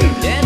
see. Yeah.